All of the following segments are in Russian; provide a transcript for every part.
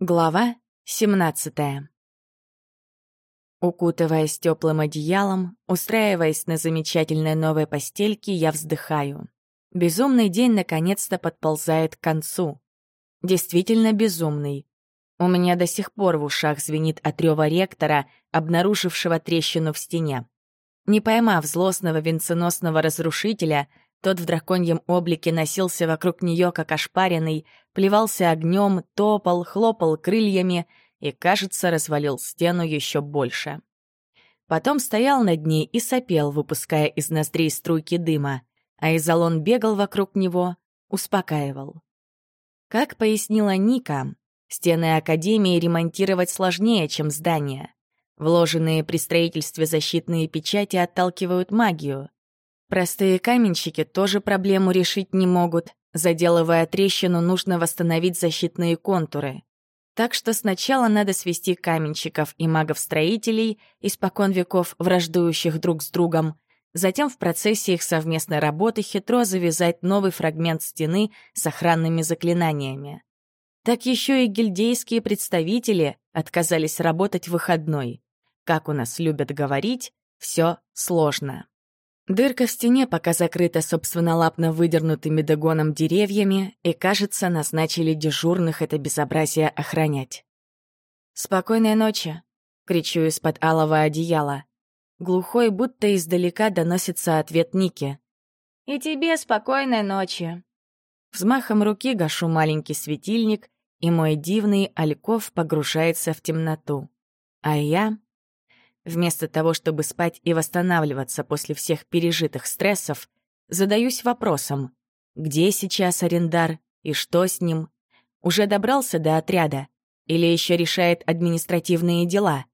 Глава 17 Укутываясь теплым одеялом, устраиваясь на замечательной новой постельке, я вздыхаю. Безумный день наконец-то подползает к концу. Действительно безумный. У меня до сих пор в ушах звенит от ректора, обнаружившего трещину в стене. Не поймав злостного венценосного разрушителя, тот в драконьем облике носился вокруг нее, как ошпаренный, плевался огнем, топал, хлопал крыльями и, кажется, развалил стену еще больше. Потом стоял над ней и сопел, выпуская из ноздрей струйки дыма, а Изолон бегал вокруг него, успокаивал. Как пояснила Ника, стены Академии ремонтировать сложнее, чем здания. Вложенные при строительстве защитные печати отталкивают магию. Простые каменщики тоже проблему решить не могут. Заделывая трещину, нужно восстановить защитные контуры. Так что сначала надо свести каменщиков и магов-строителей, испокон веков враждующих друг с другом, затем в процессе их совместной работы хитро завязать новый фрагмент стены с охранными заклинаниями. Так еще и гильдейские представители отказались работать в выходной. Как у нас любят говорить, все сложно. Дырка в стене пока закрыта собственнолапно выдернутыми догоном деревьями, и, кажется, назначили дежурных это безобразие охранять. «Спокойной ночи!» — кричу из-под алого одеяла. Глухой, будто издалека доносится ответ Ники. «И тебе спокойной ночи!» Взмахом руки гашу маленький светильник, и мой дивный альков погружается в темноту. А я Вместо того, чтобы спать и восстанавливаться после всех пережитых стрессов, задаюсь вопросом, где сейчас арендар и что с ним? Уже добрался до отряда? Или еще решает административные дела?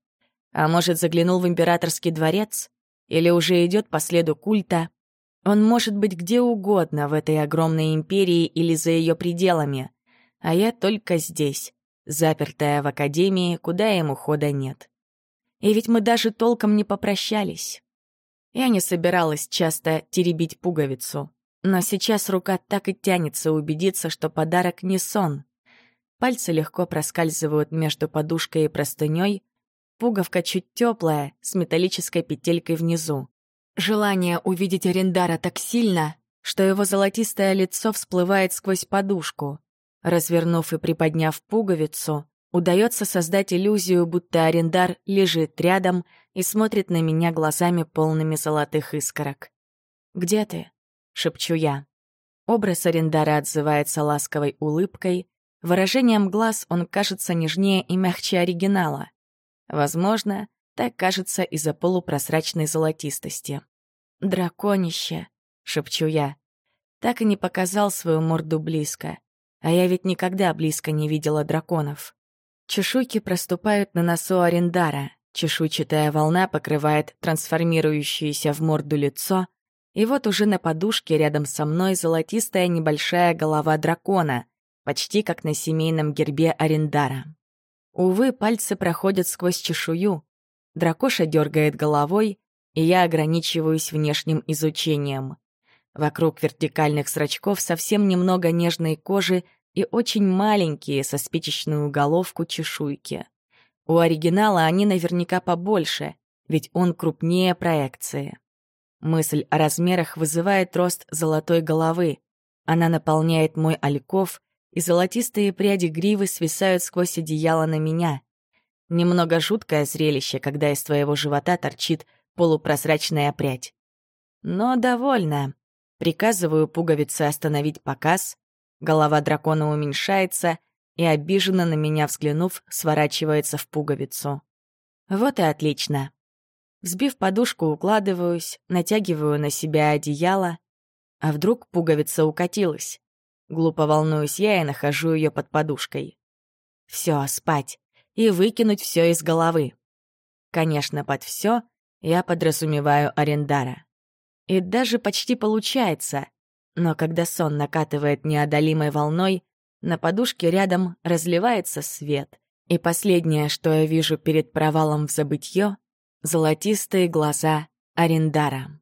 А может, заглянул в императорский дворец? Или уже идет по следу культа? Он может быть где угодно в этой огромной империи или за ее пределами. А я только здесь, запертая в академии, куда ему хода нет. И ведь мы даже толком не попрощались. Я не собиралась часто теребить пуговицу, но сейчас рука так и тянется убедиться, что подарок не сон. Пальцы легко проскальзывают между подушкой и простыней, пуговка чуть теплая, с металлической петелькой внизу. Желание увидеть Арендара так сильно, что его золотистое лицо всплывает сквозь подушку. Развернув и приподняв пуговицу, Удается создать иллюзию, будто арендар лежит рядом и смотрит на меня глазами полными золотых искорок. «Где ты?» — шепчу я. Образ арендара отзывается ласковой улыбкой. Выражением глаз он кажется нежнее и мягче оригинала. Возможно, так кажется из-за полупрозрачной золотистости. «Драконище!» — шепчу я. Так и не показал свою морду близко. А я ведь никогда близко не видела драконов. Чешуйки проступают на носу Арендара, чешуйчатая волна покрывает трансформирующееся в морду лицо, и вот уже на подушке рядом со мной золотистая небольшая голова дракона, почти как на семейном гербе Арендара. Увы, пальцы проходят сквозь чешую, дракоша дергает головой, и я ограничиваюсь внешним изучением. Вокруг вертикальных зрачков совсем немного нежной кожи и очень маленькие, со спичечную головку чешуйки. У оригинала они наверняка побольше, ведь он крупнее проекции. Мысль о размерах вызывает рост золотой головы. Она наполняет мой альков, и золотистые пряди гривы свисают сквозь одеяло на меня. Немного жуткое зрелище, когда из твоего живота торчит полупрозрачная прядь. Но довольно. Приказываю пуговице остановить показ, Голова дракона уменьшается и, обиженно на меня взглянув, сворачивается в пуговицу. Вот и отлично. Взбив подушку, укладываюсь, натягиваю на себя одеяло. А вдруг пуговица укатилась? Глупо волнуюсь я и нахожу ее под подушкой. Все, спать. И выкинуть все из головы. Конечно, под все я подразумеваю арендара. И даже почти получается. Но когда сон накатывает неодолимой волной, на подушке рядом разливается свет, и последнее, что я вижу перед провалом в забытье — золотистые глаза Арендара.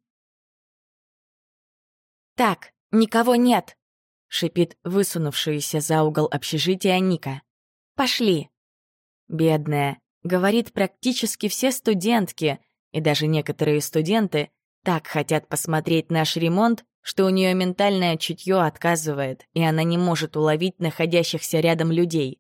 «Так, никого нет!» — шипит высунувшаяся за угол общежития Ника. Пошли!» Бедная, говорит практически все студентки, и даже некоторые студенты так хотят посмотреть наш ремонт, что у нее ментальное чутье отказывает, и она не может уловить находящихся рядом людей.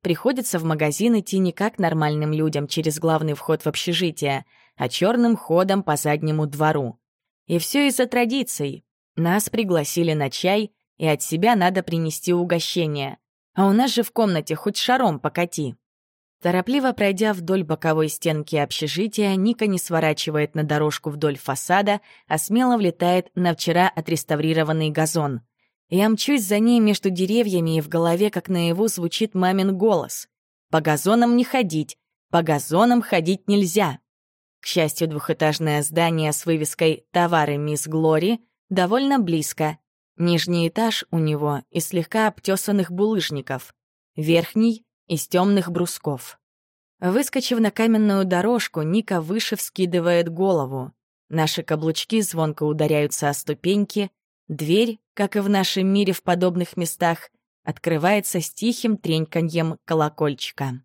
Приходится в магазин идти не как нормальным людям через главный вход в общежитие, а черным ходом по заднему двору. И все из-за традиций. Нас пригласили на чай, и от себя надо принести угощение. А у нас же в комнате хоть шаром покати. Торопливо пройдя вдоль боковой стенки общежития, Ника не сворачивает на дорожку вдоль фасада, а смело влетает на вчера отреставрированный газон. Я мчусь за ней между деревьями, и в голове, как наяву, звучит мамин голос. «По газонам не ходить, по газонам ходить нельзя». К счастью, двухэтажное здание с вывеской «Товары мисс Глори» довольно близко. Нижний этаж у него из слегка обтесанных булыжников. Верхний — из темных брусков. Выскочив на каменную дорожку, Ника выше вскидывает голову. Наши каблучки звонко ударяются о ступеньки. Дверь, как и в нашем мире в подобных местах, открывается с тихим треньканьем колокольчика.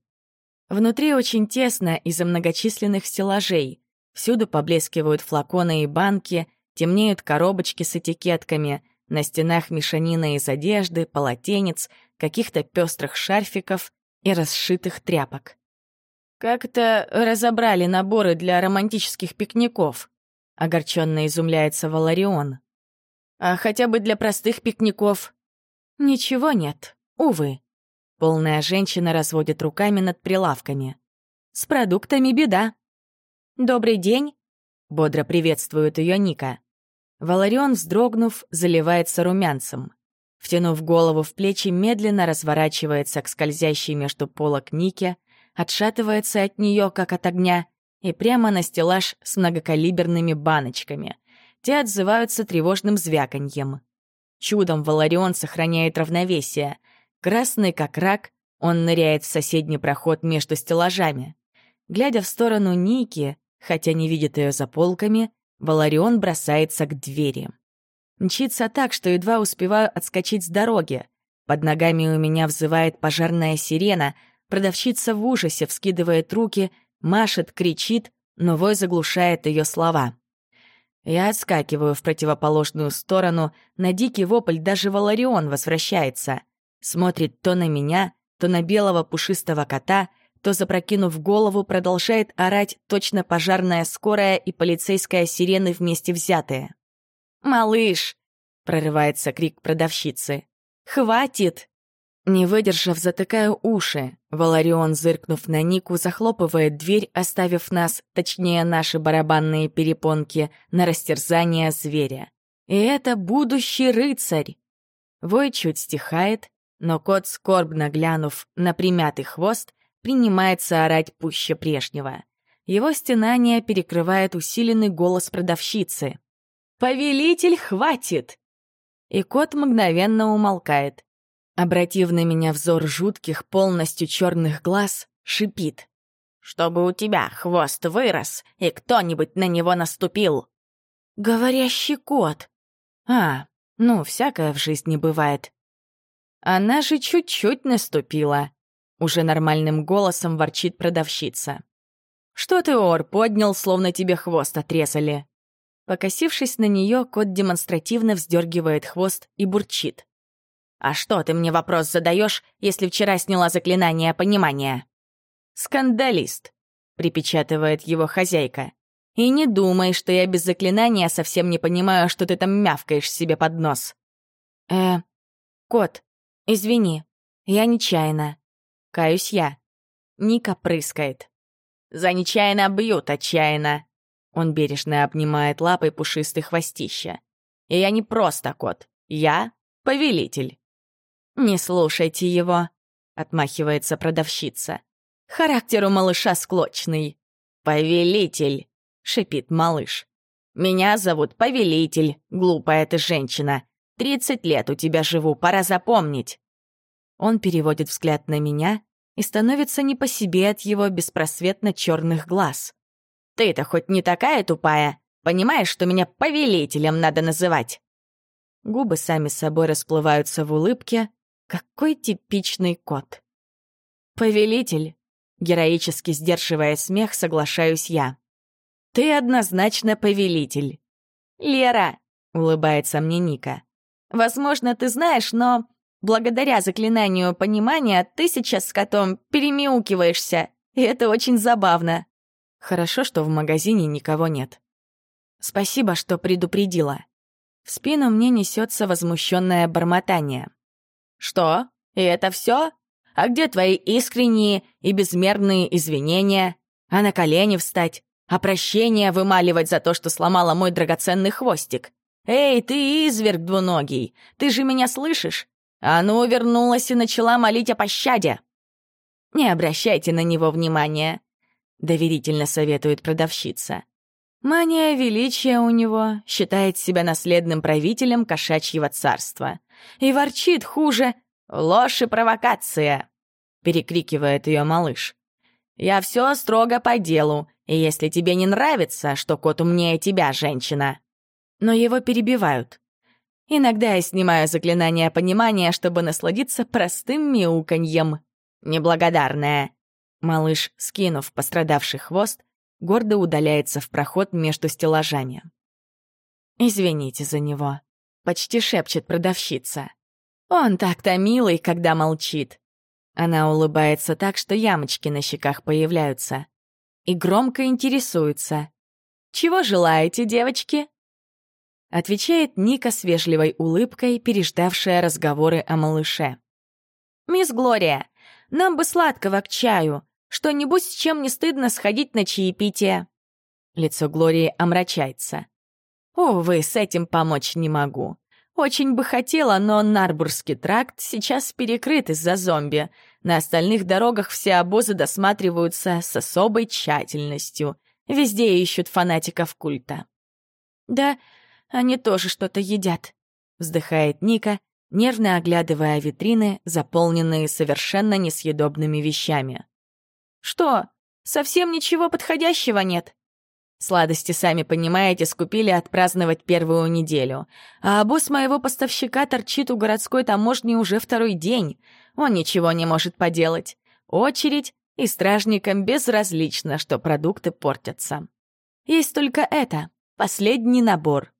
Внутри очень тесно из-за многочисленных стеллажей. Всюду поблескивают флаконы и банки, темнеют коробочки с этикетками, на стенах мешанина из одежды, полотенец, каких-то пестрых шарфиков и расшитых тряпок. «Как-то разобрали наборы для романтических пикников», — огорченно изумляется Валарион. «А хотя бы для простых пикников?» «Ничего нет, увы», Полная женщина разводит руками над прилавками. «С продуктами беда». «Добрый день», — бодро приветствует ее Ника. Валарион, вздрогнув, заливается румянцем. Втянув голову в плечи, медленно разворачивается к скользящей между полок Нике, отшатывается от нее, как от огня, и прямо на стеллаж с многокалиберными баночками. Те отзываются тревожным звяканьем. Чудом Валарион сохраняет равновесие — Красный как рак, он ныряет в соседний проход между стеллажами. Глядя в сторону Ники, хотя не видит ее за полками, Валарион бросается к двери. Мчится так, что едва успеваю отскочить с дороги. Под ногами у меня взывает пожарная сирена, продавщица в ужасе вскидывает руки, машет, кричит, но вой заглушает ее слова. Я отскакиваю в противоположную сторону, на дикий вопль даже Валарион возвращается — Смотрит то на меня, то на белого пушистого кота, то, запрокинув голову, продолжает орать точно пожарная скорая и полицейская сирены вместе взятые. «Малыш!» — прорывается крик продавщицы. «Хватит!» Не выдержав, затыкаю уши. Валарион, зыркнув на Нику, захлопывает дверь, оставив нас, точнее наши барабанные перепонки, на растерзание зверя. И это будущий рыцарь. Вой чуть стихает, но кот, скорбно глянув на примятый хвост, принимается орать пуще прежнего. Его стенание перекрывает усиленный голос продавщицы. «Повелитель, хватит!» И кот мгновенно умолкает. Обратив на меня взор жутких, полностью черных глаз, шипит. «Чтобы у тебя хвост вырос, и кто-нибудь на него наступил!» «Говорящий кот!» «А, ну, всякое в жизни бывает. Она же чуть-чуть наступила. Уже нормальным голосом ворчит продавщица. «Что ты, Ор, поднял, словно тебе хвост отрезали?» Покосившись на нее, кот демонстративно вздергивает хвост и бурчит. «А что ты мне вопрос задаешь, если вчера сняла заклинание понимания?» «Скандалист», — припечатывает его хозяйка. «И не думай, что я без заклинания совсем не понимаю, что ты там мявкаешь себе под нос». «Э, кот, «Извини, я нечаянно». Каюсь я. Ника прыскает. «За нечаянно бьют отчаянно». Он бережно обнимает лапой пушистый хвостища. «И я не просто кот, я повелитель». «Не слушайте его», — отмахивается продавщица. «Характер у малыша склочный». «Повелитель», — шипит малыш. «Меня зовут Повелитель, глупая ты женщина. Тридцать лет у тебя живу, пора запомнить». Он переводит взгляд на меня и становится не по себе от его беспросветно черных глаз. «Ты-то хоть не такая тупая? Понимаешь, что меня повелителем надо называть?» Губы сами собой расплываются в улыбке. Какой типичный кот. «Повелитель», — героически сдерживая смех, соглашаюсь я. «Ты однозначно повелитель». «Лера», — улыбается мне Ника, — «возможно, ты знаешь, но благодаря заклинанию понимания ты сейчас с котом перемяукиваешься, и это очень забавно». Хорошо, что в магазине никого нет. Спасибо, что предупредила. В спину мне несется возмущенное бормотание. Что? И это все? А где твои искренние и безмерные извинения? А на колени встать? А прощение вымаливать за то, что сломала мой драгоценный хвостик? Эй, ты изверг двуногий, ты же меня слышишь? А ну, вернулась и начала молить о пощаде. Не обращайте на него внимания. — доверительно советует продавщица. Мания величия у него, считает себя наследным правителем кошачьего царства. И ворчит хуже «Ложь и провокация!» — перекрикивает ее малыш. «Я все строго по делу, и если тебе не нравится, что кот умнее тебя, женщина...» Но его перебивают. Иногда я снимаю заклинание понимания, чтобы насладиться простым мяуканьем. Неблагодарная. Малыш, скинув пострадавший хвост, гордо удаляется в проход между стеллажами. «Извините за него», — почти шепчет продавщица. «Он так-то милый, когда молчит». Она улыбается так, что ямочки на щеках появляются. И громко интересуется. «Чего желаете, девочки?» Отвечает Ника с вежливой улыбкой, переждавшая разговоры о малыше. «Мисс Глория, нам бы сладкого к чаю. Что-нибудь, с чем не стыдно сходить на чаепитие». Лицо Глории омрачается. «Увы, с этим помочь не могу. Очень бы хотела, но Нарбургский тракт сейчас перекрыт из-за зомби. На остальных дорогах все обозы досматриваются с особой тщательностью. Везде ищут фанатиков культа». «Да, они тоже что-то едят», — вздыхает Ника, нервно оглядывая витрины, заполненные совершенно несъедобными вещами. Что, совсем ничего подходящего нет? Сладости, сами понимаете, скупили отпраздновать первую неделю. А босс моего поставщика торчит у городской таможни уже второй день. Он ничего не может поделать. Очередь, и стражникам безразлично, что продукты портятся. Есть только это, последний набор.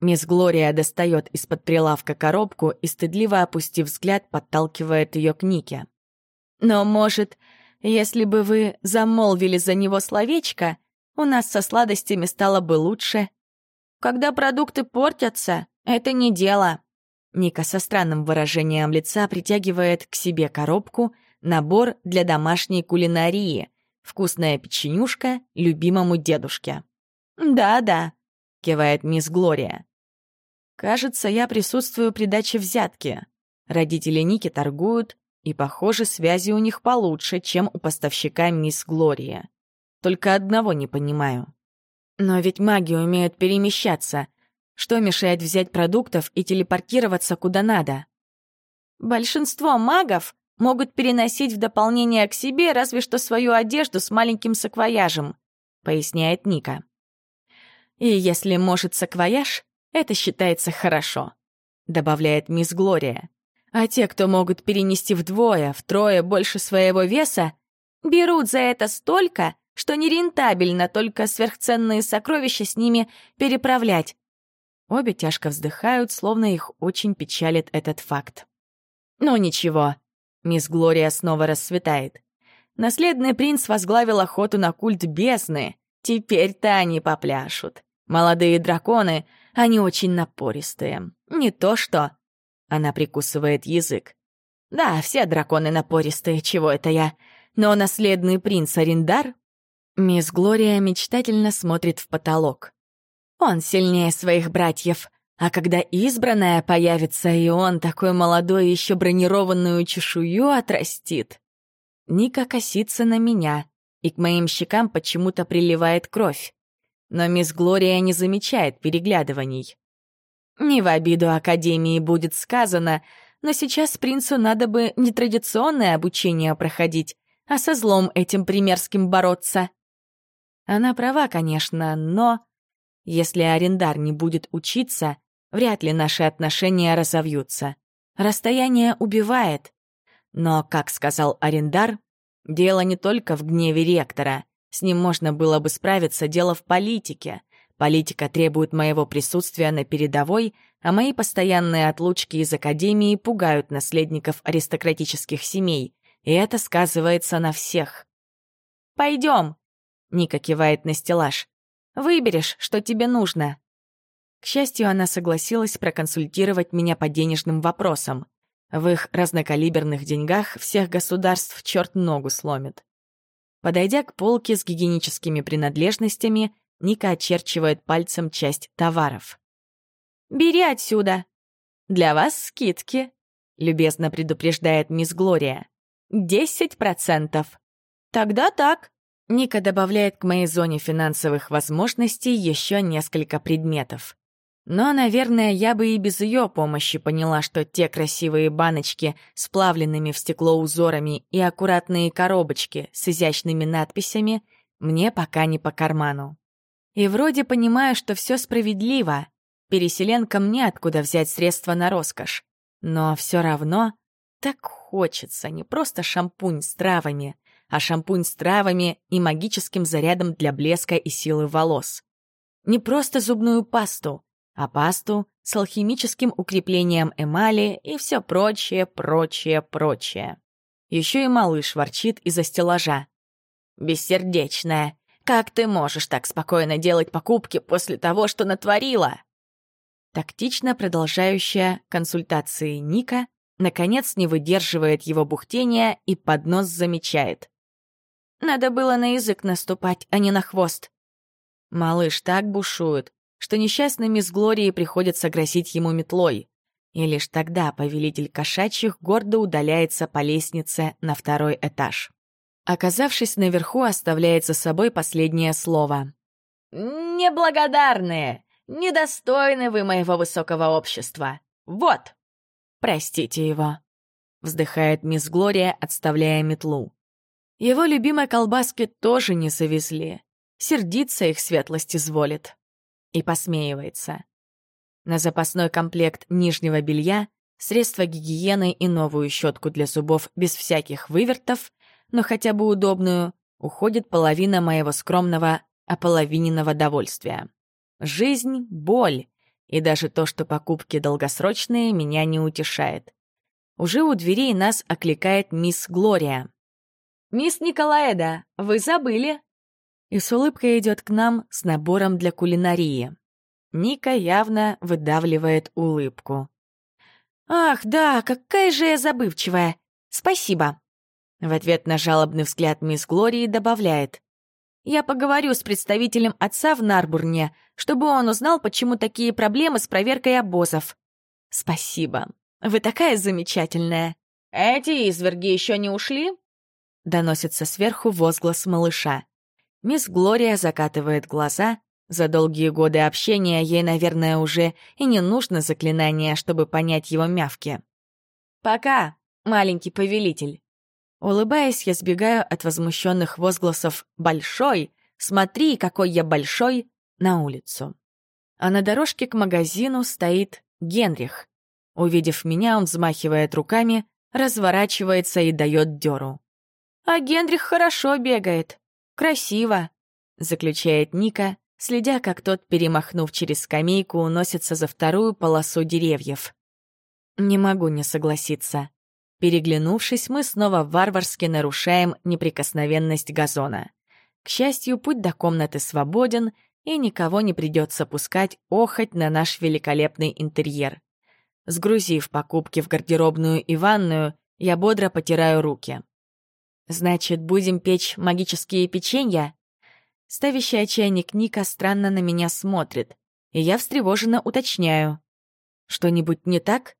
Мисс Глория достает из-под прилавка коробку и, стыдливо опустив взгляд, подталкивает ее к Нике. «Но, может, если бы вы замолвили за него словечко, у нас со сладостями стало бы лучше. Когда продукты портятся, это не дело. Ника со странным выражением лица притягивает к себе коробку, набор для домашней кулинарии, вкусная печенюшка любимому дедушке. «Да-да», — кивает мисс Глория. «Кажется, я присутствую при даче взятки. Родители Ники торгуют, и, похоже, связи у них получше, чем у поставщика мисс Глория. Только одного не понимаю. Но ведь маги умеют перемещаться. Что мешает взять продуктов и телепортироваться куда надо? Большинство магов могут переносить в дополнение к себе разве что свою одежду с маленьким саквояжем, поясняет Ника. И если может саквояж, это считается хорошо, добавляет мисс Глория. А те, кто могут перенести вдвое, втрое больше своего веса, берут за это столько, что нерентабельно только сверхценные сокровища с ними переправлять. Обе тяжко вздыхают, словно их очень печалит этот факт. Ну ничего, мисс Глория снова расцветает. Наследный принц возглавил охоту на культ бездны. Теперь-то они попляшут. Молодые драконы, они очень напористые. Не то что она прикусывает язык. Да, все драконы напористые, чего это я. Но наследный принц Арендар... Мисс Глория мечтательно смотрит в потолок. Он сильнее своих братьев. А когда избранная появится, и он, такой молодой, еще бронированную чешую отрастит. Ника косится на меня, и к моим щекам почему-то приливает кровь. Но мисс Глория не замечает переглядываний. Не в обиду Академии будет сказано, но сейчас принцу надо бы не традиционное обучение проходить, а со злом этим примерским бороться. Она права, конечно, но... Если арендар не будет учиться, вряд ли наши отношения разовьются. Расстояние убивает. Но, как сказал арендар, Дело не только в гневе ректора. С ним можно было бы справиться, дело в политике. Политика требует моего присутствия на передовой, а мои постоянные отлучки из академии пугают наследников аристократических семей, и это сказывается на всех. «Пойдем!» — Ника кивает на стеллаж. «Выберешь, что тебе нужно». К счастью, она согласилась проконсультировать меня по денежным вопросам. В их разнокалиберных деньгах всех государств черт ногу сломит. Подойдя к полке с гигиеническими принадлежностями, Ника очерчивает пальцем часть товаров. «Бери отсюда!» «Для вас скидки», — любезно предупреждает мисс Глория. «Десять процентов». «Тогда так». Ника добавляет к моей зоне финансовых возможностей еще несколько предметов. Но, наверное, я бы и без ее помощи поняла, что те красивые баночки с плавленными в стекло узорами и аккуратные коробочки с изящными надписями мне пока не по карману. И вроде понимаю, что все справедливо. Переселенкам неоткуда взять средства на роскошь. Но все равно так хочется не просто шампунь с травами, а шампунь с травами и магическим зарядом для блеска и силы волос. Не просто зубную пасту, а пасту с алхимическим укреплением эмали и все прочее, прочее, прочее. Еще и малыш ворчит из-за стеллажа. «Бессердечная, как ты можешь так спокойно делать покупки после того, что натворила?» Тактично продолжающая консультации Ника наконец не выдерживает его бухтения и под нос замечает. «Надо было на язык наступать, а не на хвост». Малыш так бушует, что несчастной мисс Глории приходится грозить ему метлой. И лишь тогда повелитель кошачьих гордо удаляется по лестнице на второй этаж. Оказавшись наверху, оставляет за собой последнее слово. «Неблагодарные! Недостойны вы моего высокого общества! Вот!» «Простите его», — вздыхает мисс Глория, отставляя метлу. Его любимой колбаски тоже не завезли. Сердиться их светлость изволит и посмеивается. На запасной комплект нижнего белья, средства гигиены и новую щетку для зубов без всяких вывертов, но хотя бы удобную, уходит половина моего скромного ополовиненного довольствия. Жизнь — боль, и даже то, что покупки долгосрочные, меня не утешает. Уже у дверей нас окликает мисс Глория. «Мисс Николаэда, вы забыли?» и с улыбкой идет к нам с набором для кулинарии. Ника явно выдавливает улыбку. «Ах, да, какая же я забывчивая! Спасибо!» В ответ на жалобный взгляд мисс Глории добавляет. «Я поговорю с представителем отца в Нарбурне, чтобы он узнал, почему такие проблемы с проверкой обозов». «Спасибо. Вы такая замечательная». «Эти изверги еще не ушли?» Доносится сверху возглас малыша. Мисс Глория закатывает глаза. За долгие годы общения ей, наверное, уже и не нужно заклинание, чтобы понять его мявки. «Пока, маленький повелитель». Улыбаясь, я сбегаю от возмущенных возгласов «Большой! Смотри, какой я большой!» на улицу. А на дорожке к магазину стоит Генрих. Увидев меня, он взмахивает руками, разворачивается и дает дёру. «А Генрих хорошо бегает», «Красиво», — заключает Ника, следя, как тот, перемахнув через скамейку, уносится за вторую полосу деревьев. Не могу не согласиться. Переглянувшись, мы снова варварски нарушаем неприкосновенность газона. К счастью, путь до комнаты свободен, и никого не придется пускать охоть на наш великолепный интерьер. Сгрузив покупки в гардеробную и ванную, я бодро потираю руки. Значит, будем печь магические печенья? Ставящий чайник Ника странно на меня смотрит, и я встревоженно уточняю. Что-нибудь не так?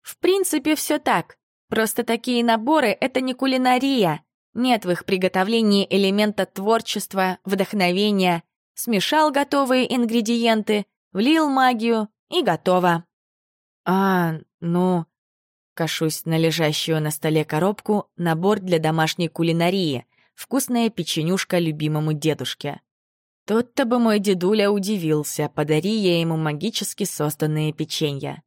В принципе, все так. Просто такие наборы — это не кулинария. Нет в их приготовлении элемента творчества, вдохновения. Смешал готовые ингредиенты, влил магию и готово. А, ну, Кашусь на лежащую на столе коробку набор для домашней кулинарии, вкусная печенюшка любимому дедушке. Тот-то бы мой дедуля удивился, подари я ему магически созданные печенья.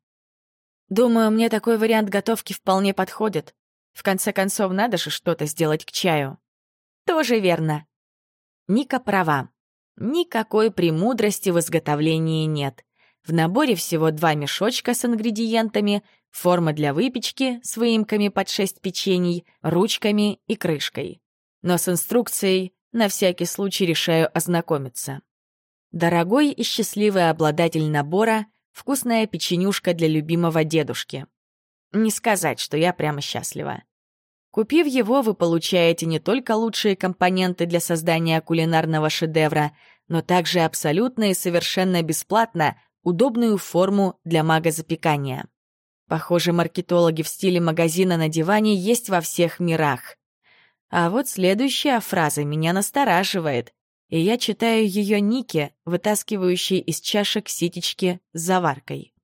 Думаю, мне такой вариант готовки вполне подходит. В конце концов, надо же что-то сделать к чаю. Тоже верно. Ника права. Никакой премудрости в изготовлении нет. В наборе всего два мешочка с ингредиентами, форма для выпечки с выемками под шесть печений, ручками и крышкой. Но с инструкцией на всякий случай решаю ознакомиться. Дорогой и счастливый обладатель набора — вкусная печенюшка для любимого дедушки. Не сказать, что я прямо счастлива. Купив его, вы получаете не только лучшие компоненты для создания кулинарного шедевра, но также абсолютно и совершенно бесплатно удобную форму для мага-запекания. Похоже, маркетологи в стиле магазина на диване есть во всех мирах. А вот следующая фраза меня настораживает, и я читаю ее Нике, вытаскивающей из чашек ситечки с заваркой.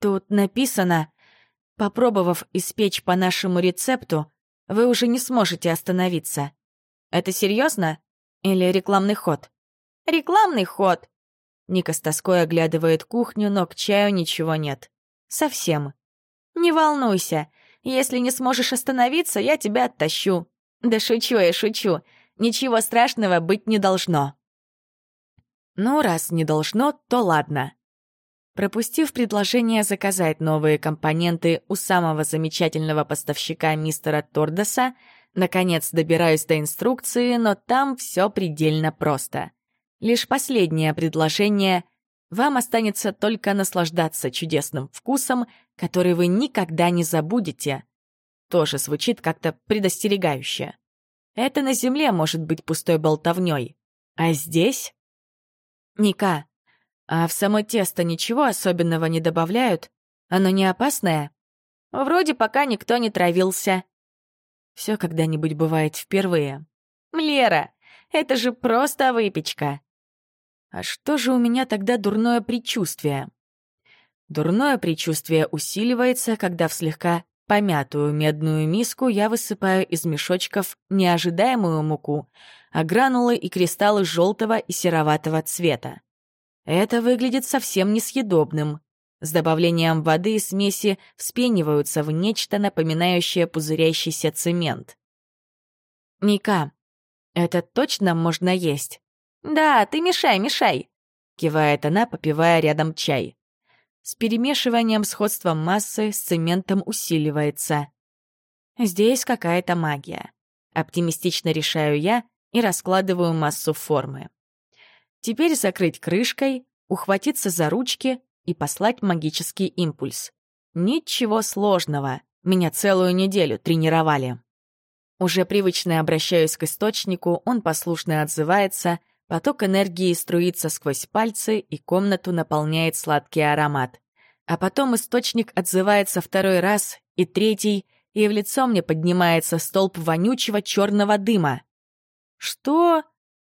Тут написано Попробовав испечь по нашему рецепту, вы уже не сможете остановиться. Это серьезно? Или рекламный ход? Рекламный ход! Ника с тоской оглядывает кухню, но к чаю ничего нет. Совсем. Не волнуйся. Если не сможешь остановиться, я тебя оттащу. Да шучу я, шучу. Ничего страшного быть не должно. Ну, раз не должно, то ладно. Пропустив предложение заказать новые компоненты у самого замечательного поставщика мистера Тордоса, наконец добираюсь до инструкции, но там все предельно просто. Лишь последнее предложение вам останется только наслаждаться чудесным вкусом, который вы никогда не забудете. Тоже звучит как-то предостерегающе. Это на земле может быть пустой болтовней. А здесь? Ника, а в само тесто ничего особенного не добавляют? Оно не опасное? Вроде пока никто не травился. Все когда-нибудь бывает впервые. Лера, это же просто выпечка. А что же у меня тогда дурное предчувствие? Дурное предчувствие усиливается, когда в слегка помятую медную миску я высыпаю из мешочков неожидаемую муку, а гранулы и кристаллы желтого и сероватого цвета. Это выглядит совсем несъедобным. С добавлением воды и смеси вспениваются в нечто напоминающее пузырящийся цемент. «Ника, это точно можно есть?» «Да, ты мешай, мешай!» — кивает она, попивая рядом чай. С перемешиванием сходства массы с цементом усиливается. Здесь какая-то магия. Оптимистично решаю я и раскладываю массу формы. Теперь закрыть крышкой, ухватиться за ручки и послать магический импульс. Ничего сложного. Меня целую неделю тренировали. Уже привычно обращаюсь к источнику, он послушно отзывается, поток энергии струится сквозь пальцы, и комнату наполняет сладкий аромат. А потом источник отзывается второй раз и третий, и в лицо мне поднимается столб вонючего черного дыма. «Что?»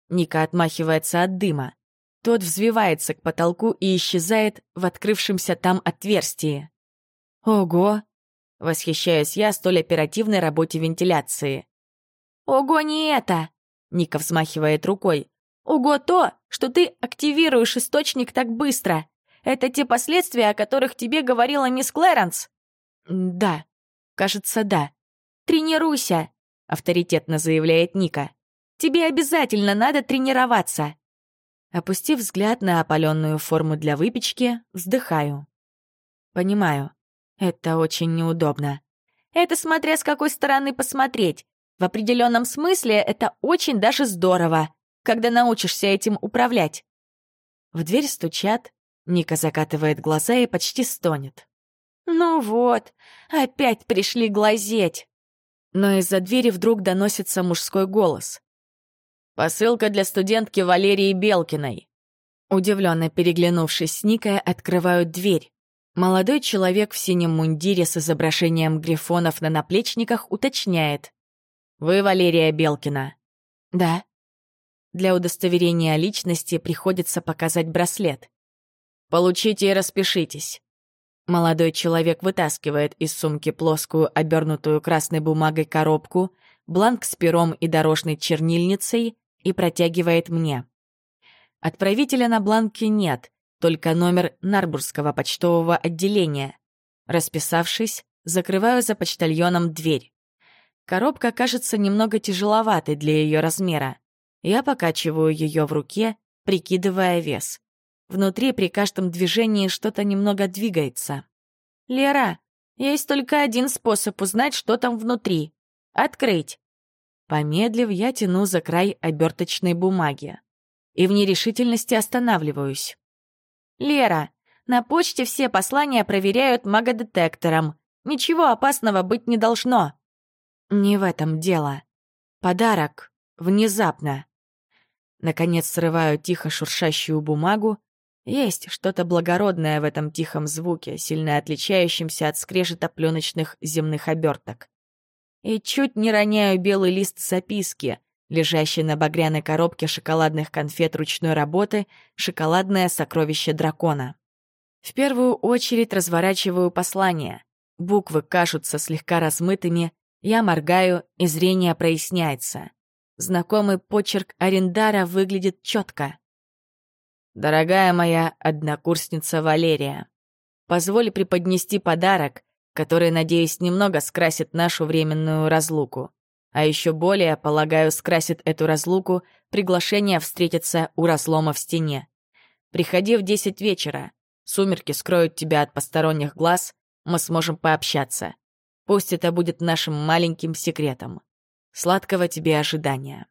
Ника отмахивается от дыма. Тот взвивается к потолку и исчезает в открывшемся там отверстии. «Ого!» — восхищаюсь я столь оперативной работе вентиляции. «Ого, не это!» — Ника взмахивает рукой. «Ого то, что ты активируешь источник так быстро! Это те последствия, о которых тебе говорила мисс Клэрэнс?» «Да, кажется, да. Тренируйся!» — авторитетно заявляет Ника. Тебе обязательно надо тренироваться!» Опустив взгляд на опаленную форму для выпечки, вздыхаю. «Понимаю, это очень неудобно. Это смотря с какой стороны посмотреть. В определенном смысле это очень даже здорово, когда научишься этим управлять». В дверь стучат, Ника закатывает глаза и почти стонет. «Ну вот, опять пришли глазеть!» Но из-за двери вдруг доносится мужской голос. Посылка для студентки Валерии Белкиной. Удивленно переглянувшись с Никой, открывают дверь. Молодой человек в синем мундире с изображением грифонов на наплечниках уточняет. «Вы Валерия Белкина?» «Да». Для удостоверения личности приходится показать браслет. «Получите и распишитесь». Молодой человек вытаскивает из сумки плоскую, обернутую красной бумагой коробку, бланк с пером и дорожной чернильницей и протягивает мне. Отправителя на бланке нет, только номер Нарбургского почтового отделения. Расписавшись, закрываю за почтальоном дверь. Коробка кажется немного тяжеловатой для ее размера. Я покачиваю ее в руке, прикидывая вес. Внутри при каждом движении что-то немного двигается. «Лера, есть только один способ узнать, что там внутри. Открыть». Помедлив, я тяну за край оберточной бумаги. И в нерешительности останавливаюсь. «Лера, на почте все послания проверяют магодетектором. Ничего опасного быть не должно». «Не в этом дело. Подарок. Внезапно». Наконец срываю тихо шуршащую бумагу есть что-то благородное в этом тихом звуке, сильно отличающемся от скрежета пленочных земных оберток. И чуть не роняю белый лист записки, лежащий на багряной коробке шоколадных конфет ручной работы «Шоколадное сокровище дракона». В первую очередь разворачиваю послание. Буквы кажутся слегка размытыми, я моргаю, и зрение проясняется. Знакомый почерк Арендара выглядит четко. Дорогая моя однокурсница Валерия, позволь преподнести подарок, который, надеюсь, немного скрасит нашу временную разлуку. А еще более, полагаю, скрасит эту разлуку приглашение встретиться у разлома в стене. Приходи в десять вечера. Сумерки скроют тебя от посторонних глаз, мы сможем пообщаться. Пусть это будет нашим маленьким секретом. Сладкого тебе ожидания.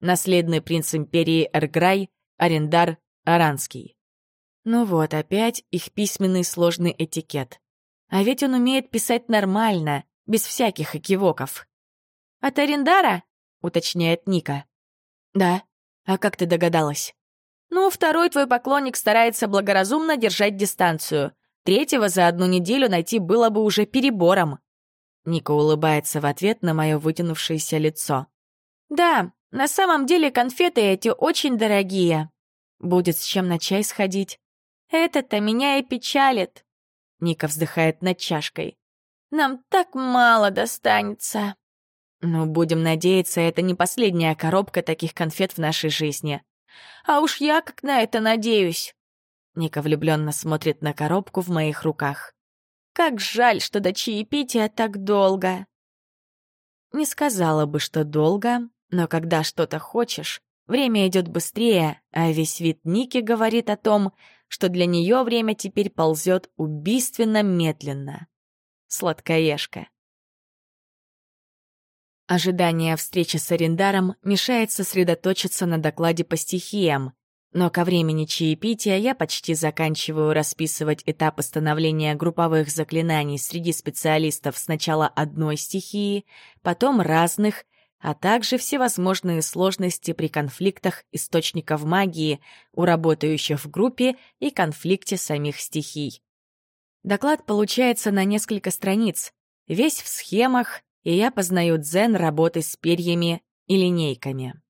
Наследный принц империи Эрграй, Арендар Аранский. Ну вот, опять их письменный сложный этикет. А ведь он умеет писать нормально, без всяких экивоков. «От Арендара?» — уточняет Ника. «Да. А как ты догадалась?» «Ну, второй твой поклонник старается благоразумно держать дистанцию. Третьего за одну неделю найти было бы уже перебором». Ника улыбается в ответ на мое вытянувшееся лицо. «Да, на самом деле конфеты эти очень дорогие. Будет с чем на чай сходить. Это-то меня и печалит. Ника вздыхает над чашкой. Нам так мало достанется. Ну, будем надеяться, это не последняя коробка таких конфет в нашей жизни. А уж я как на это надеюсь. Ника влюбленно смотрит на коробку в моих руках. Как жаль, что до чаепития так долго. Не сказала бы, что долго, но когда что-то хочешь, Время идет быстрее, а весь вид Ники говорит о том, что для нее время теперь ползет убийственно медленно. Сладкоежка. Ожидание встречи с Арендаром мешает сосредоточиться на докладе по стихиям, но ко времени чаепития я почти заканчиваю расписывать этапы становления групповых заклинаний среди специалистов сначала одной стихии, потом разных а также всевозможные сложности при конфликтах источников магии у работающих в группе и конфликте самих стихий. Доклад получается на несколько страниц, весь в схемах, и я познаю дзен работы с перьями и линейками.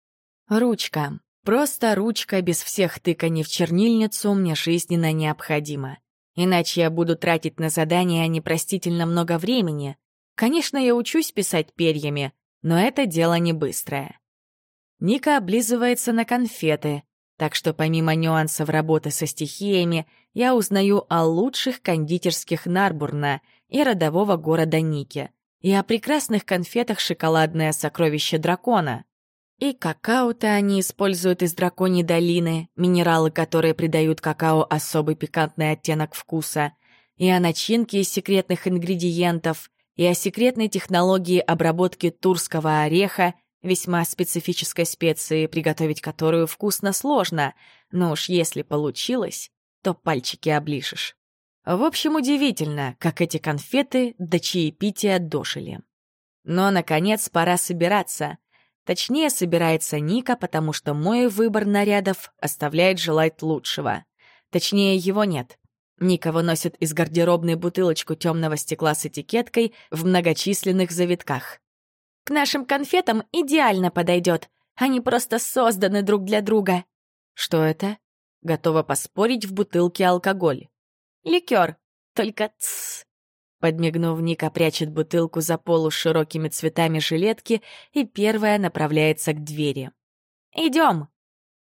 Ручка. Просто ручка без всех тыканий в чернильницу мне жизненно необходима. Иначе я буду тратить на задания непростительно много времени. Конечно, я учусь писать перьями, но это дело не быстрое. Ника облизывается на конфеты, так что помимо нюансов работы со стихиями, я узнаю о лучших кондитерских Нарбурна и родового города Ники, и о прекрасных конфетах «Шоколадное сокровище дракона». И какао-то они используют из драконьей долины, минералы, которые придают какао особый пикантный оттенок вкуса, и о начинке из секретных ингредиентов, и о секретной технологии обработки турского ореха, весьма специфической специи, приготовить которую вкусно сложно, но уж если получилось, то пальчики оближешь. В общем, удивительно, как эти конфеты до чаепития дошили. Но, наконец, пора собираться. Точнее, собирается Ника, потому что мой выбор нарядов оставляет желать лучшего. Точнее, его нет. Ника выносит из гардеробной бутылочку темного стекла с этикеткой в многочисленных завитках. «К нашим конфетам идеально подойдет. Они просто созданы друг для друга». «Что это?» Готова поспорить в бутылке алкоголь. «Ликер. Только тссс». Подмигнув, Ника прячет бутылку за полу с широкими цветами жилетки и первая направляется к двери. «Идем!»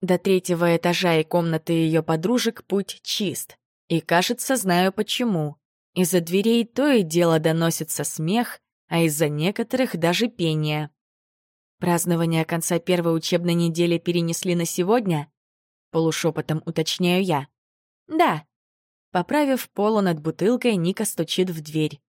До третьего этажа и комнаты ее подружек путь чист. И, кажется, знаю почему. Из-за дверей то и дело доносится смех, а из-за некоторых даже пение. Празднование конца первой учебной недели перенесли на сегодня? Полушепотом уточняю я. Да. Поправив полу над бутылкой, Ника стучит в дверь.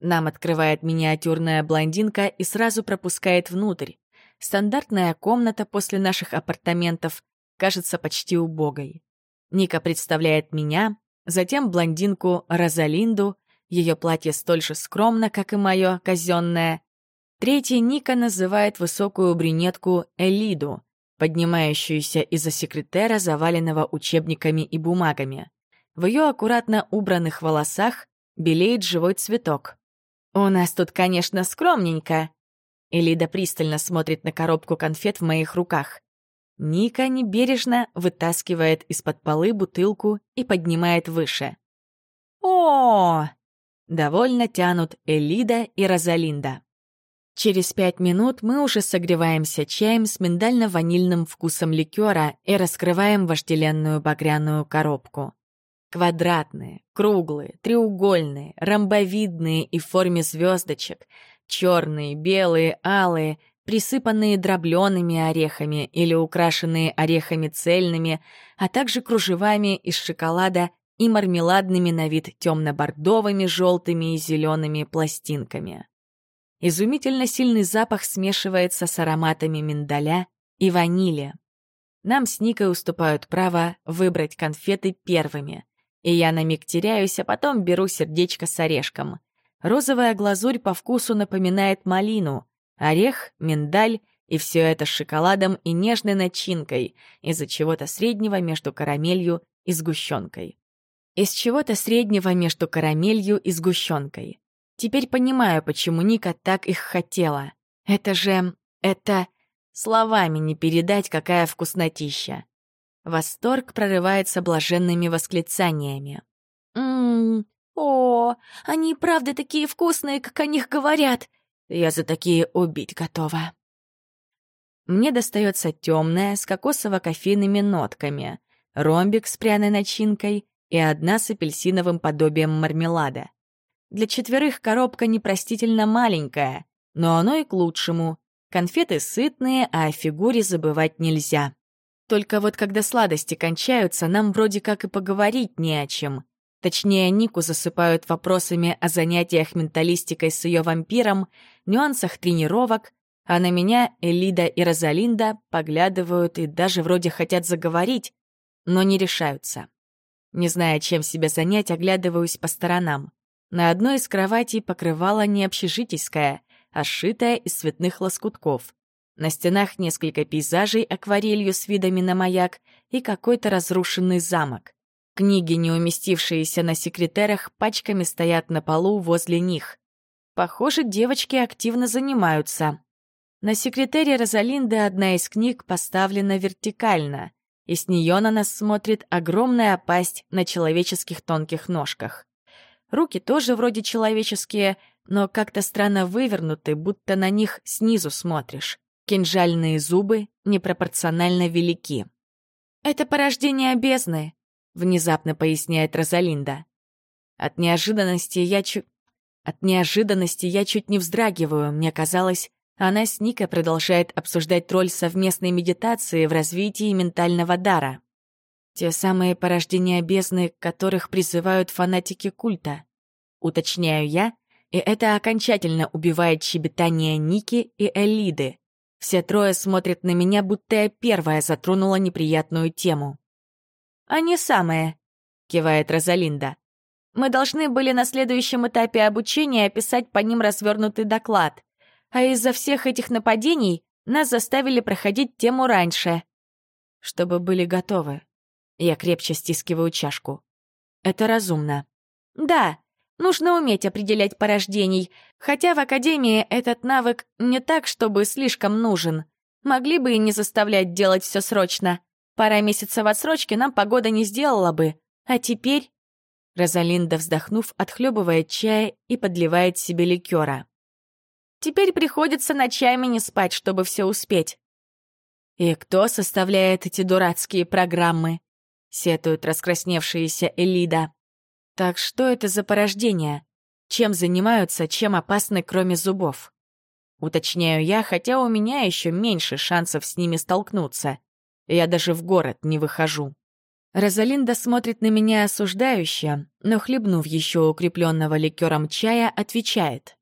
Нам открывает миниатюрная блондинка и сразу пропускает внутрь. Стандартная комната после наших апартаментов кажется почти убогой. Ника представляет меня, затем блондинку Розалинду, ее платье столь же скромно, как и мое казенное. Третья Ника называет высокую брюнетку Элиду, поднимающуюся из-за секретера, заваленного учебниками и бумагами. В ее аккуратно убранных волосах белеет живой цветок. «У нас тут, конечно, скромненько». Элида пристально смотрит на коробку конфет в моих руках. Ника небережно вытаскивает из-под полы бутылку и поднимает выше. о Довольно тянут Элида и Розалинда. Через пять минут мы уже согреваемся чаем с миндально-ванильным вкусом ликера и раскрываем вожделенную багряную коробку. Квадратные, круглые, треугольные, ромбовидные и в форме звездочек, черные, белые, алые, присыпанные дроблеными орехами или украшенные орехами цельными, а также кружевами из шоколада и мармеладными на вид темно-бордовыми, желтыми и зелеными пластинками. Изумительно сильный запах смешивается с ароматами миндаля и ванили. Нам с Никой уступают право выбрать конфеты первыми — и я на миг теряюсь, а потом беру сердечко с орешком. Розовая глазурь по вкусу напоминает малину, орех, миндаль, и все это с шоколадом и нежной начинкой, из-за чего-то среднего между карамелью и сгущенкой. Из чего-то среднего между карамелью и сгущенкой. Теперь понимаю, почему Ника так их хотела. Это же... это... Словами не передать, какая вкуснотища. Восторг прорывается блаженными восклицаниями. «Ммм, о, они правда такие вкусные, как о них говорят. Я за такие убить готова». Мне достается темная с кокосово-кофейными нотками, ромбик с пряной начинкой и одна с апельсиновым подобием мармелада. Для четверых коробка непростительно маленькая, но оно и к лучшему. Конфеты сытные, а о фигуре забывать нельзя. Только вот когда сладости кончаются, нам вроде как и поговорить не о чем. Точнее, Нику засыпают вопросами о занятиях менталистикой с ее вампиром, нюансах тренировок, а на меня Элида и Розалинда поглядывают и даже вроде хотят заговорить, но не решаются. Не зная, чем себя занять, оглядываюсь по сторонам. На одной из кроватей покрывало не общежитийское, а сшитое из цветных лоскутков. На стенах несколько пейзажей акварелью с видами на маяк и какой-то разрушенный замок. Книги, не уместившиеся на секретерах, пачками стоят на полу возле них. Похоже, девочки активно занимаются. На секретере Розалинды одна из книг поставлена вертикально, и с нее на нас смотрит огромная пасть на человеческих тонких ножках. Руки тоже вроде человеческие, но как-то странно вывернуты, будто на них снизу смотришь. Кинжальные зубы непропорционально велики. «Это порождение бездны», — внезапно поясняет Розалинда. От неожиданности я чуть... От неожиданности я чуть не вздрагиваю. Мне казалось, она с Никой продолжает обсуждать роль совместной медитации в развитии ментального дара. Те самые порождения бездны, которых призывают фанатики культа. Уточняю я, и это окончательно убивает щебетание Ники и Элиды. Все трое смотрят на меня, будто я первая затронула неприятную тему. «Они самые», — кивает Розалинда. «Мы должны были на следующем этапе обучения описать по ним развернутый доклад, а из-за всех этих нападений нас заставили проходить тему раньше». «Чтобы были готовы». Я крепче стискиваю чашку. «Это разумно». «Да, Нужно уметь определять порождений, хотя в Академии этот навык не так, чтобы слишком нужен. Могли бы и не заставлять делать все срочно. Пара месяцев отсрочки нам погода не сделала бы. А теперь... Розалинда, вздохнув, отхлебывает чая и подливает себе ликера. Теперь приходится ночами не спать, чтобы все успеть. «И кто составляет эти дурацкие программы?» — сетует раскрасневшаяся Элида. Так что это за порождение? чем занимаются, чем опасны, кроме зубов. Уточняю я, хотя у меня еще меньше шансов с ними столкнуться. Я даже в город не выхожу. Розалинда смотрит на меня осуждающе, но, хлебнув еще укрепленного ликером чая, отвечает.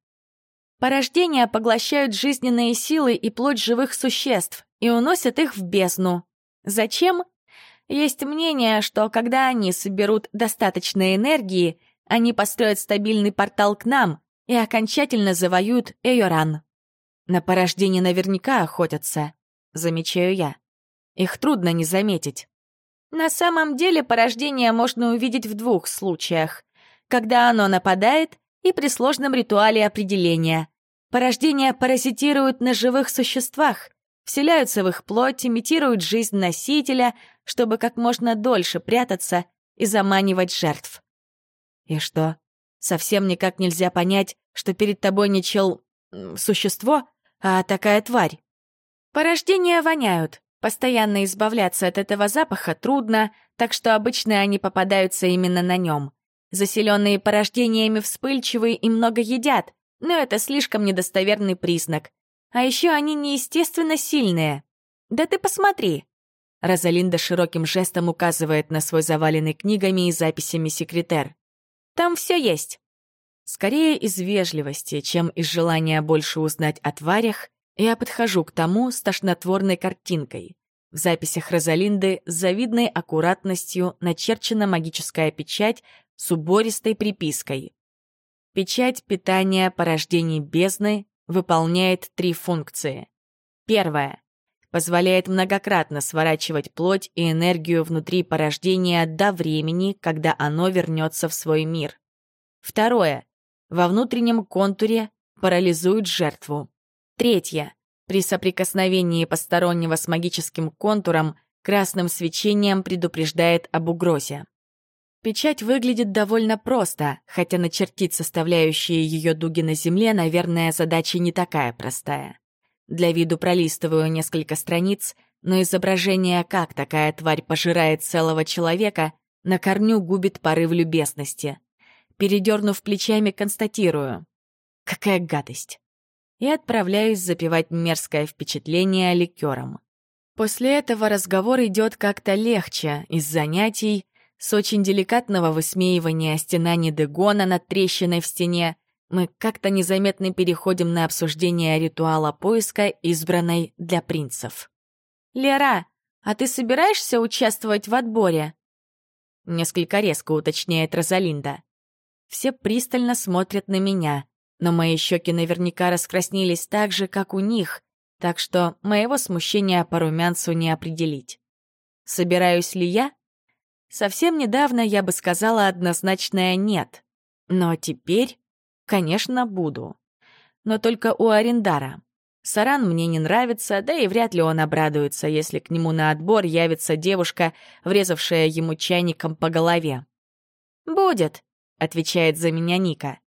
Порождения поглощают жизненные силы и плоть живых существ и уносят их в бездну. Зачем? Есть мнение, что когда они соберут достаточно энергии, они построят стабильный портал к нам и окончательно завоюют Эйоран. На порождение наверняка охотятся, замечаю я. Их трудно не заметить. На самом деле порождение можно увидеть в двух случаях. Когда оно нападает и при сложном ритуале определения. Порождения паразитируют на живых существах, вселяются в их плоть, имитируют жизнь носителя, чтобы как можно дольше прятаться и заманивать жертв. И что, совсем никак нельзя понять, что перед тобой не чел... существо, а такая тварь? Порождения воняют, Постоянно избавляться от этого запаха трудно, так что обычно они попадаются именно на нем. Заселенные порождениями вспыльчивые и много едят, но это слишком недостоверный признак. А еще они неестественно сильные. Да ты посмотри. Розалинда широким жестом указывает на свой заваленный книгами и записями секретер. Там все есть. Скорее из вежливости, чем из желания больше узнать о тварях, я подхожу к тому с тошнотворной картинкой. В записях Розалинды с завидной аккуратностью начерчена магическая печать с убористой припиской. Печать питания порождений бездны выполняет три функции. Первая. Позволяет многократно сворачивать плоть и энергию внутри порождения до времени, когда оно вернется в свой мир. Второе. Во внутреннем контуре парализует жертву. Третье. При соприкосновении постороннего с магическим контуром красным свечением предупреждает об угрозе. Печать выглядит довольно просто, хотя начертить составляющие ее дуги на земле, наверное, задача не такая простая. Для виду пролистываю несколько страниц, но изображение, как такая тварь пожирает целого человека, на корню губит порыв любезности. Передернув плечами, констатирую. Какая гадость и отправляюсь запивать мерзкое впечатление ликером. После этого разговор идет как-то легче из занятий, с очень деликатного высмеивания стена Дегона над трещиной в стене, мы как-то незаметно переходим на обсуждение ритуала поиска, избранной для принцев. «Лера, а ты собираешься участвовать в отборе?» Несколько резко уточняет Розалинда. Все пристально смотрят на меня но мои щеки наверняка раскраснелись так же, как у них, так что моего смущения по румянцу не определить. Собираюсь ли я? Совсем недавно я бы сказала однозначное «нет». Но теперь, конечно, буду. Но только у Арендара. Саран мне не нравится, да и вряд ли он обрадуется, если к нему на отбор явится девушка, врезавшая ему чайником по голове. «Будет», — отвечает за меня Ника.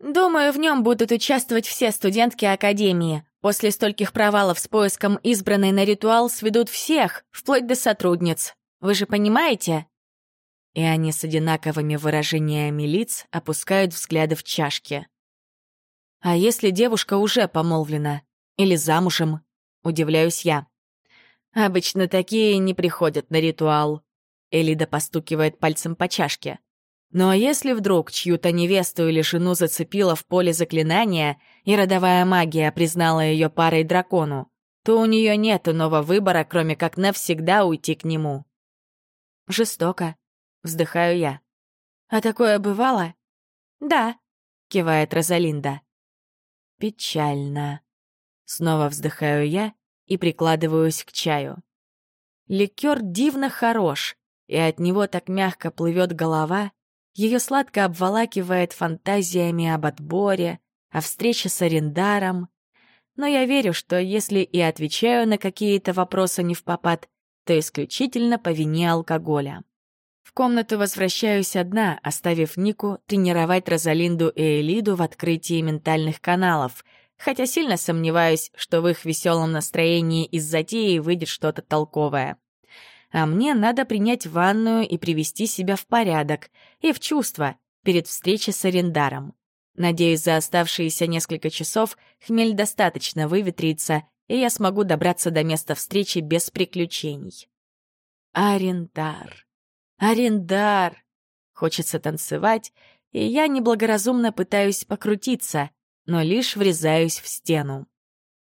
Думаю, в нем будут участвовать все студентки Академии. После стольких провалов с поиском избранной на ритуал сведут всех, вплоть до сотрудниц. Вы же понимаете? И они с одинаковыми выражениями лиц опускают взгляды в чашки. А если девушка уже помолвлена? Или замужем? Удивляюсь я. Обычно такие не приходят на ритуал. Элида постукивает пальцем по чашке. А если вдруг чью-то невесту или жену зацепила в поле заклинания, и родовая магия признала ее парой дракону, то у нее нет иного выбора, кроме как навсегда уйти к нему. Жестоко, вздыхаю я. А такое бывало? Да, кивает Розалинда. Печально. Снова вздыхаю я и прикладываюсь к чаю. Ликер дивно хорош, и от него так мягко плывет голова, ее сладко обволакивает фантазиями об отборе, о встрече с арендаром. Но я верю, что если и отвечаю на какие-то вопросы не в попад, то исключительно по вине алкоголя. В комнату возвращаюсь одна, оставив Нику тренировать Розалинду и Элиду в открытии ментальных каналов, хотя сильно сомневаюсь, что в их веселом настроении из затеи выйдет что-то толковое а мне надо принять ванную и привести себя в порядок и в чувство перед встречей с арендаром. Надеюсь, за оставшиеся несколько часов хмель достаточно выветрится, и я смогу добраться до места встречи без приключений. Арендар. Арендар. Хочется танцевать, и я неблагоразумно пытаюсь покрутиться, но лишь врезаюсь в стену.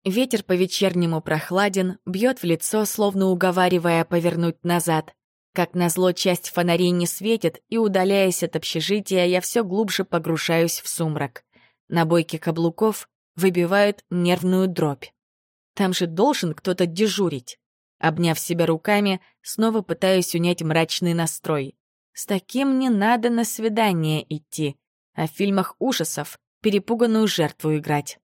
Ветер по-вечернему прохладен, бьет в лицо, словно уговаривая повернуть назад. Как назло, часть фонарей не светит, и, удаляясь от общежития, я все глубже погружаюсь в сумрак. Набойки каблуков выбивают нервную дробь. Там же должен кто-то дежурить. Обняв себя руками, снова пытаюсь унять мрачный настрой. С таким не надо на свидание идти, а в фильмах ужасов перепуганную жертву играть.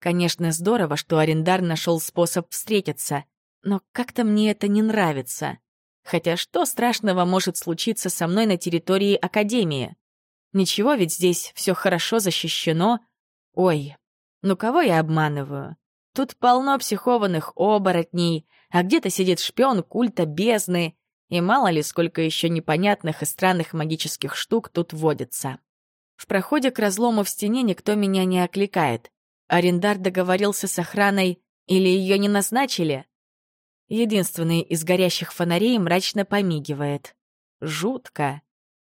Конечно, здорово, что арендар нашел способ встретиться, но как-то мне это не нравится. Хотя что страшного может случиться со мной на территории Академии? Ничего, ведь здесь все хорошо защищено. Ой, ну кого я обманываю? Тут полно психованных оборотней, а где-то сидит шпион культа бездны, и мало ли сколько еще непонятных и странных магических штук тут водится. В проходе к разлому в стене никто меня не окликает. Арендар договорился с охраной или ее не назначили? Единственный из горящих фонарей мрачно помигивает. Жутко.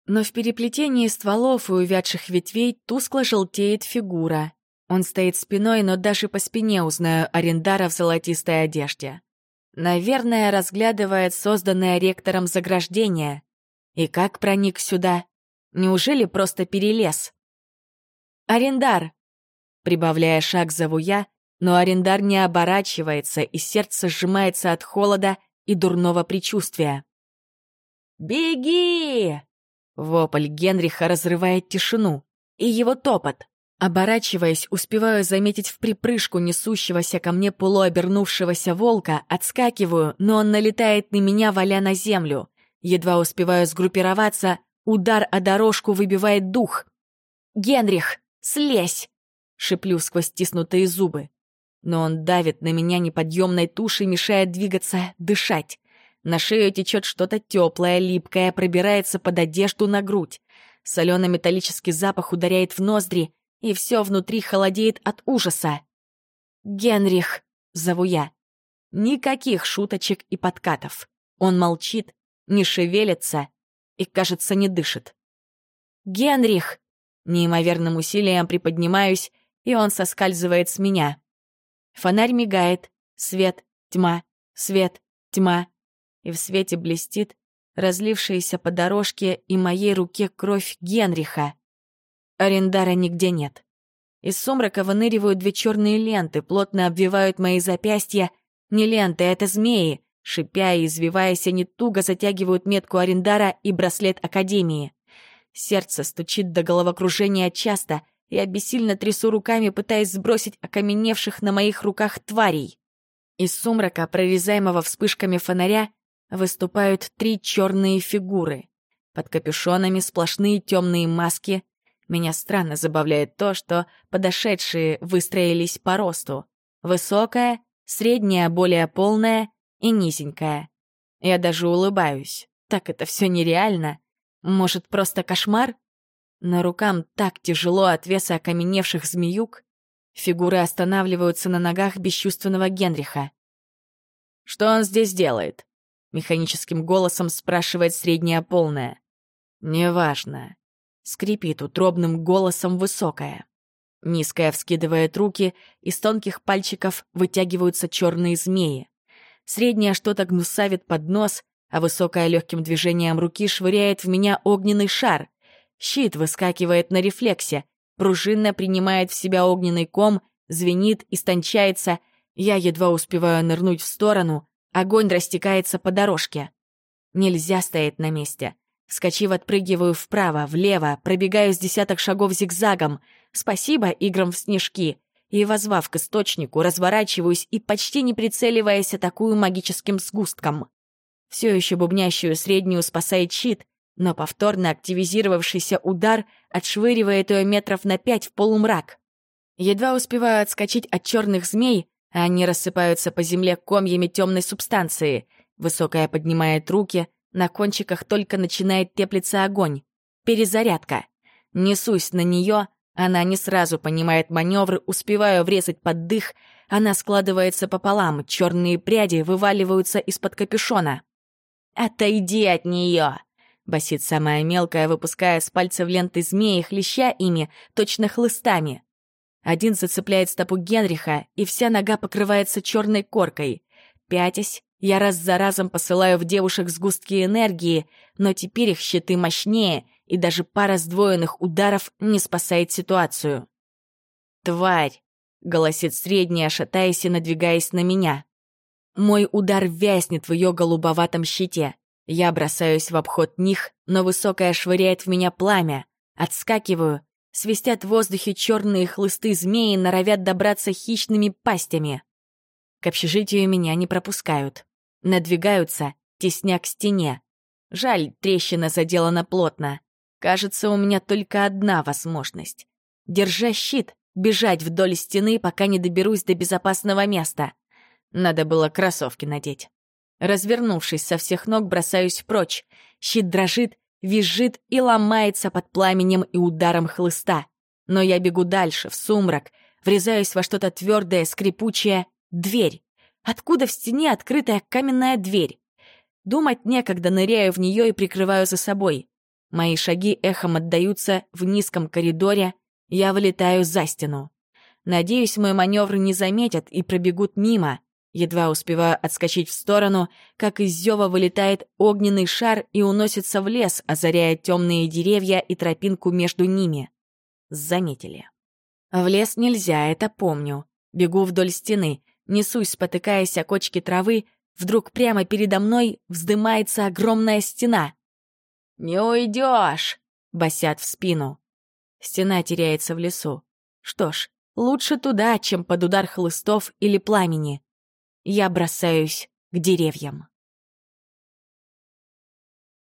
Но в переплетении стволов и увядших ветвей тускло желтеет фигура. Он стоит спиной, но даже по спине узнаю Арендара в золотистой одежде. Наверное, разглядывает созданное ректором заграждение. И как проник сюда? Неужели просто перелез? «Арендар!» Прибавляя шаг, зову я, но арендар не оборачивается, и сердце сжимается от холода и дурного предчувствия. «Беги!» Вопль Генриха разрывает тишину, и его топот. Оборачиваясь, успеваю заметить в припрыжку несущегося ко мне полуобернувшегося волка, отскакиваю, но он налетает на меня, валя на землю. Едва успеваю сгруппироваться, удар о дорожку выбивает дух. «Генрих, слезь!» — шиплю сквозь стиснутые зубы но он давит на меня неподъемной тушей, мешает двигаться, дышать. На шею течет что-то теплое, липкое, пробирается под одежду на грудь. Соленый-металлический запах ударяет в ноздри, и все внутри холодеет от ужаса. «Генрих!» — зову я. Никаких шуточек и подкатов. Он молчит, не шевелится и, кажется, не дышит. «Генрих!» Неимоверным усилием приподнимаюсь, и он соскальзывает с меня. Фонарь мигает, свет, тьма, свет, тьма. И в свете блестит разлившаяся по дорожке и моей руке кровь Генриха. Арендара нигде нет. Из сумрака выныривают две черные ленты, плотно обвивают мои запястья. Не ленты, это змеи. Шипя и извиваясь, они туго затягивают метку Арендара и браслет Академии. Сердце стучит до головокружения часто — я бессильно трясу руками, пытаясь сбросить окаменевших на моих руках тварей. Из сумрака, прорезаемого вспышками фонаря, выступают три черные фигуры. Под капюшонами сплошные темные маски. Меня странно забавляет то, что подошедшие выстроились по росту. Высокая, средняя, более полная и низенькая. Я даже улыбаюсь. Так это все нереально. Может, просто кошмар? Но рукам так тяжело от веса окаменевших змеюк. Фигуры останавливаются на ногах бесчувственного Генриха. «Что он здесь делает?» — механическим голосом спрашивает средняя полная. «Неважно». Скрипит утробным голосом высокая. Низкая вскидывает руки, из тонких пальчиков вытягиваются черные змеи. Средняя что-то гнусавит под нос, а высокая легким движением руки швыряет в меня огненный шар. Щит выскакивает на рефлексе, пружинно принимает в себя огненный ком, звенит, истончается. Я едва успеваю нырнуть в сторону, огонь растекается по дорожке. Нельзя стоять на месте. Вскочив, отпрыгиваю вправо, влево, пробегаю с десяток шагов зигзагом. Спасибо играм в снежки. И, возвав к источнику, разворачиваюсь и, почти не прицеливаясь, атакую магическим сгустком. Все еще бубнящую среднюю спасает щит, но повторно активизировавшийся удар отшвыривает ее метров на пять в полумрак. Едва успеваю отскочить от черных змей, а они рассыпаются по земле комьями темной субстанции. Высокая поднимает руки, на кончиках только начинает теплиться огонь. Перезарядка. Несусь на нее, Она не сразу понимает маневр, успеваю врезать под дых, она складывается пополам, черные пряди вываливаются из-под капюшона. «Отойди от нее!» — басит самая мелкая, выпуская с пальцев ленты змеи, хлеща ими, точно хлыстами. Один зацепляет стопу Генриха, и вся нога покрывается черной коркой. Пятясь, я раз за разом посылаю в девушек сгустки энергии, но теперь их щиты мощнее, и даже пара сдвоенных ударов не спасает ситуацию. «Тварь!» — голосит средняя, шатаясь и надвигаясь на меня. Мой удар вязнет в ее голубоватом щите. Я бросаюсь в обход них, но высокая швыряет в меня пламя. Отскакиваю. Свистят в воздухе черные хлысты змеи, норовят добраться хищными пастями. К общежитию меня не пропускают. Надвигаются, тесня к стене. Жаль, трещина заделана плотно. Кажется, у меня только одна возможность. Держа щит, бежать вдоль стены, пока не доберусь до безопасного места. Надо было кроссовки надеть. Развернувшись со всех ног, бросаюсь прочь. Щит дрожит, визжит и ломается под пламенем и ударом хлыста. Но я бегу дальше, в сумрак, врезаюсь во что-то твердое, скрипучее. Дверь. Откуда в стене открытая каменная дверь? Думать некогда, ныряю в нее и прикрываю за собой. Мои шаги эхом отдаются в низком коридоре, я вылетаю за стену. Надеюсь, мой маневр не заметят и пробегут мимо. Едва успеваю отскочить в сторону, как из зева вылетает огненный шар и уносится в лес, озаряя темные деревья и тропинку между ними. Заметили. В лес нельзя, это помню. Бегу вдоль стены, несусь, спотыкаясь о кочке травы, вдруг прямо передо мной вздымается огромная стена. «Не уйдешь!» — басят в спину. Стена теряется в лесу. Что ж, лучше туда, чем под удар хлыстов или пламени. Я бросаюсь к деревьям.